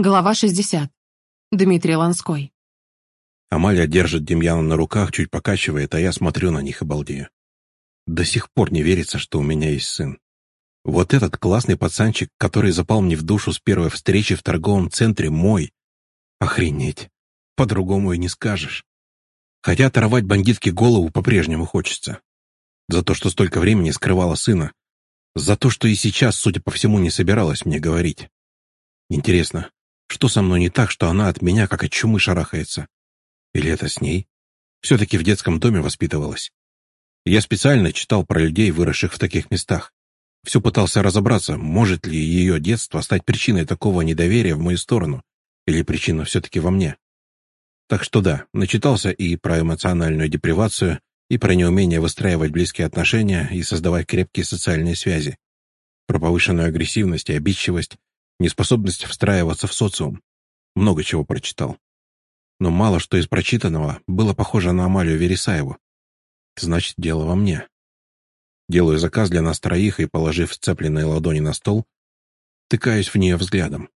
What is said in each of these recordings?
Глава 60. Дмитрий Ланской. Амалия держит Демьяна на руках, чуть покачивает, а я смотрю на них и балдею. До сих пор не верится, что у меня есть сын. Вот этот классный пацанчик, который запал мне в душу с первой встречи в торговом центре, мой. Охренеть. По-другому и не скажешь. Хотя оторвать бандитке голову по-прежнему хочется. За то, что столько времени скрывала сына. За то, что и сейчас, судя по всему, не собиралась мне говорить. Интересно, что со мной не так, что она от меня как от чумы шарахается? Или это с ней? Все-таки в детском доме воспитывалась. Я специально читал про людей, выросших в таких местах. Все пытался разобраться, может ли ее детство стать причиной такого недоверия в мою сторону, или причина все-таки во мне. Так что да, начитался и про эмоциональную депривацию, и про неумение выстраивать близкие отношения и создавать крепкие социальные связи, про повышенную агрессивность и обидчивость, неспособность встраиваться в социум. Много чего прочитал. Но мало что из прочитанного было похоже на Амалию Вересаеву. Значит, дело во мне. Делаю заказ для нас троих и, положив сцепленные ладони на стол, тыкаюсь в нее взглядом.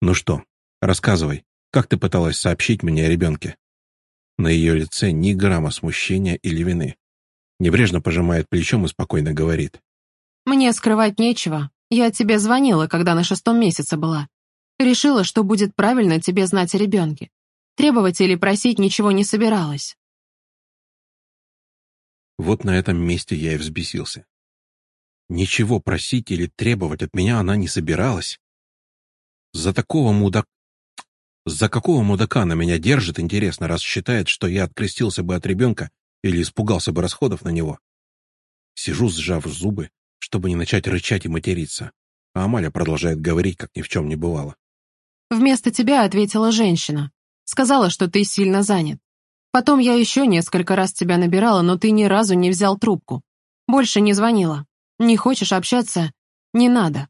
«Ну что, рассказывай, как ты пыталась сообщить мне о ребенке?» На ее лице ни грамма смущения или вины. Небрежно пожимает плечом и спокойно говорит. «Мне скрывать нечего. Я тебе звонила, когда на шестом месяце была. Решила, что будет правильно тебе знать о ребенке. Требовать или просить ничего не собиралась. Вот на этом месте я и взбесился. Ничего просить или требовать от меня она не собиралась. За такого мудак... За какого мудака она меня держит, интересно, раз считает, что я открестился бы от ребенка или испугался бы расходов на него? Сижу, сжав зубы, чтобы не начать рычать и материться. А Амаля продолжает говорить, как ни в чем не бывало. «Вместо тебя ответила женщина. Сказала, что ты сильно занят. Потом я еще несколько раз тебя набирала, но ты ни разу не взял трубку. Больше не звонила. Не хочешь общаться? Не надо».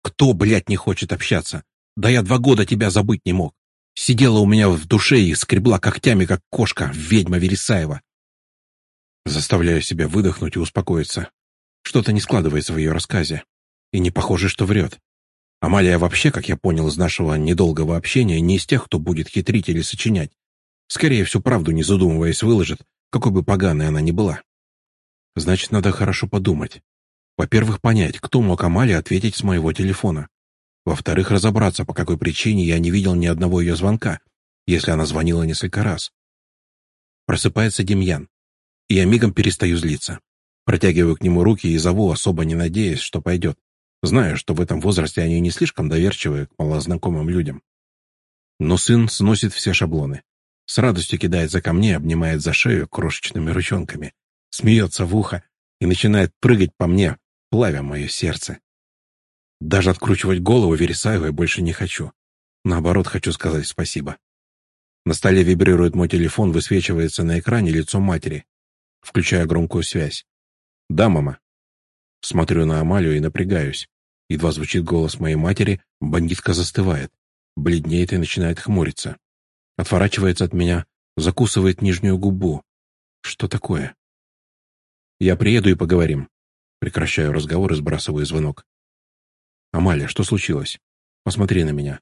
«Кто, блядь, не хочет общаться? Да я два года тебя забыть не мог. Сидела у меня в душе и скребла когтями, как кошка, ведьма Вересаева. Заставляю себя выдохнуть и успокоиться. Что-то не складывается в ее рассказе. И не похоже, что врет. Амалия вообще, как я понял из нашего недолгого общения, не из тех, кто будет хитрить или сочинять. Скорее всю правду, не задумываясь, выложит, какой бы поганой она ни была. Значит, надо хорошо подумать. Во-первых, понять, кто мог Амалии ответить с моего телефона. Во-вторых, разобраться, по какой причине я не видел ни одного ее звонка, если она звонила несколько раз. Просыпается Демьян, и я мигом перестаю злиться. Протягиваю к нему руки и зову, особо не надеясь, что пойдет. Знаю, что в этом возрасте они не слишком доверчивы к малознакомым людям. Но сын сносит все шаблоны. С радостью кидается ко мне, обнимает за шею крошечными ручонками, смеется в ухо и начинает прыгать по мне, плавя мое сердце. Даже откручивать голову Вересаевой больше не хочу. Наоборот, хочу сказать спасибо. На столе вибрирует мой телефон, высвечивается на экране лицо матери. Включаю громкую связь. «Да, мама». Смотрю на Амалию и напрягаюсь. Едва звучит голос моей матери, бандитка застывает, бледнеет и начинает хмуриться. Отворачивается от меня, закусывает нижнюю губу. Что такое? Я приеду и поговорим. Прекращаю разговор и сбрасываю звонок. «Амалия, что случилось? Посмотри на меня».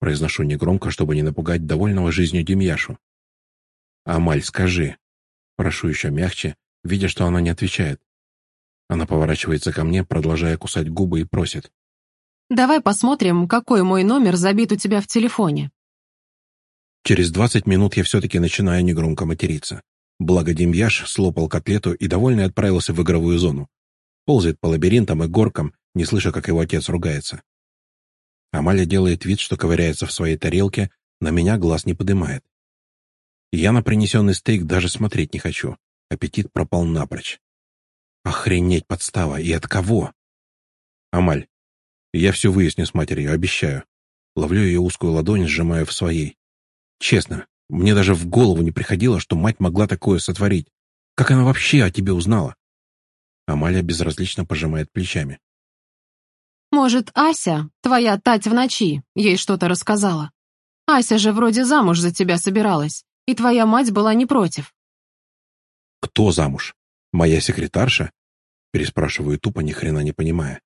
Произношу негромко, чтобы не напугать довольного жизнью Демьяшу. «Амаль, скажи». Прошу еще мягче, видя, что она не отвечает. Она поворачивается ко мне, продолжая кусать губы, и просит. «Давай посмотрим, какой мой номер забит у тебя в телефоне». Через двадцать минут я все-таки начинаю негромко материться. Благо Демьяш слопал котлету и довольный отправился в игровую зону. Ползает по лабиринтам и горкам, не слыша, как его отец ругается. Амаля делает вид, что ковыряется в своей тарелке, на меня глаз не подымает. Я на принесенный стейк даже смотреть не хочу. Аппетит пропал напрочь. Охренеть подстава! И от кого? Амаль, я все выясню с матерью, обещаю. Ловлю ее узкую ладонь, сжимаю в своей. Честно, мне даже в голову не приходило, что мать могла такое сотворить. Как она вообще о тебе узнала? Амалия безразлично пожимает плечами. Может, Ася, твоя тать в ночи, ей что-то рассказала? Ася же вроде замуж за тебя собиралась, и твоя мать была не против. Кто замуж? Моя секретарша? Переспрашиваю тупо, ни хрена не понимая.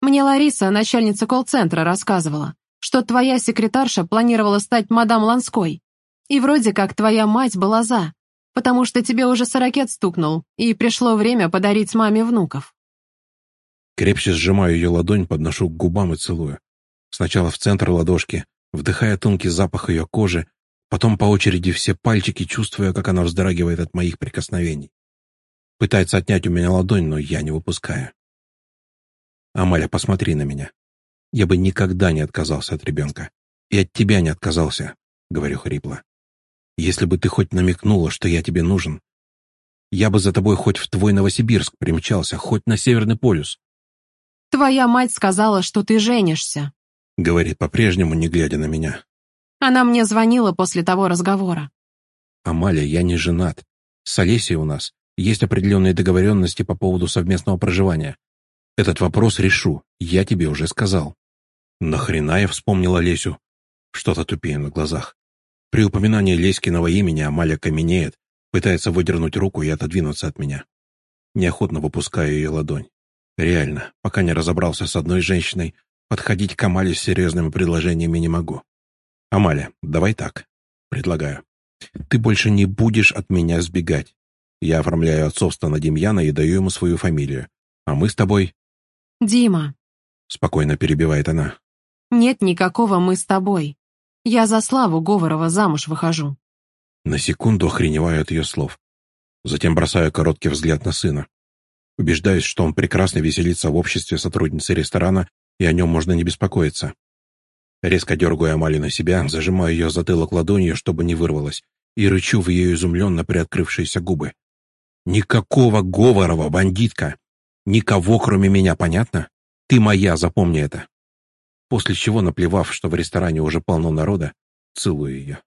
Мне Лариса, начальница колл-центра, рассказывала, что твоя секретарша планировала стать мадам Ланской. И вроде как твоя мать была за, потому что тебе уже сорокет стукнул, и пришло время подарить маме внуков. Крепче сжимаю ее ладонь, подношу к губам и целую. Сначала в центр ладошки, вдыхая тонкий запах ее кожи, потом по очереди все пальчики, чувствуя, как она вздрагивает от моих прикосновений. Пытается отнять у меня ладонь, но я не выпускаю. «Амаля, посмотри на меня. Я бы никогда не отказался от ребенка. И от тебя не отказался», — говорю хрипло. «Если бы ты хоть намекнула, что я тебе нужен, я бы за тобой хоть в твой Новосибирск примчался, хоть на Северный полюс». «Твоя мать сказала, что ты женишься», — говорит по-прежнему, не глядя на меня. Она мне звонила после того разговора. «Амалия, я не женат. С Олесей у нас есть определенные договоренности по поводу совместного проживания. Этот вопрос решу, я тебе уже сказал. Нахрена я вспомнила Лесю? Что-то тупее на глазах. При упоминании Леськиного имени Амалия каменеет, пытается выдернуть руку и отодвинуться от меня. Неохотно выпускаю ее ладонь. Реально, пока не разобрался с одной женщиной, подходить к Амале с серьезными предложениями не могу. Амаля, давай так. Предлагаю. Ты больше не будешь от меня сбегать. Я оформляю отцовство на Демьяна и даю ему свою фамилию. А мы с тобой «Дима», — спокойно перебивает она. «нет никакого «мы с тобой». Я за Славу Говорова замуж выхожу». На секунду охреневаю от ее слов. Затем бросаю короткий взгляд на сына. Убеждаюсь, что он прекрасно веселится в обществе сотрудницы ресторана, и о нем можно не беспокоиться. Резко дергаю Амали на себя, зажимаю ее затылок ладонью, чтобы не вырвалась, и рычу в ее изумленно приоткрывшиеся губы. «Никакого Говорова, бандитка! Никого, кроме меня, понятно? Ты моя, запомни это. После чего, наплевав, что в ресторане уже полно народа, целую ее.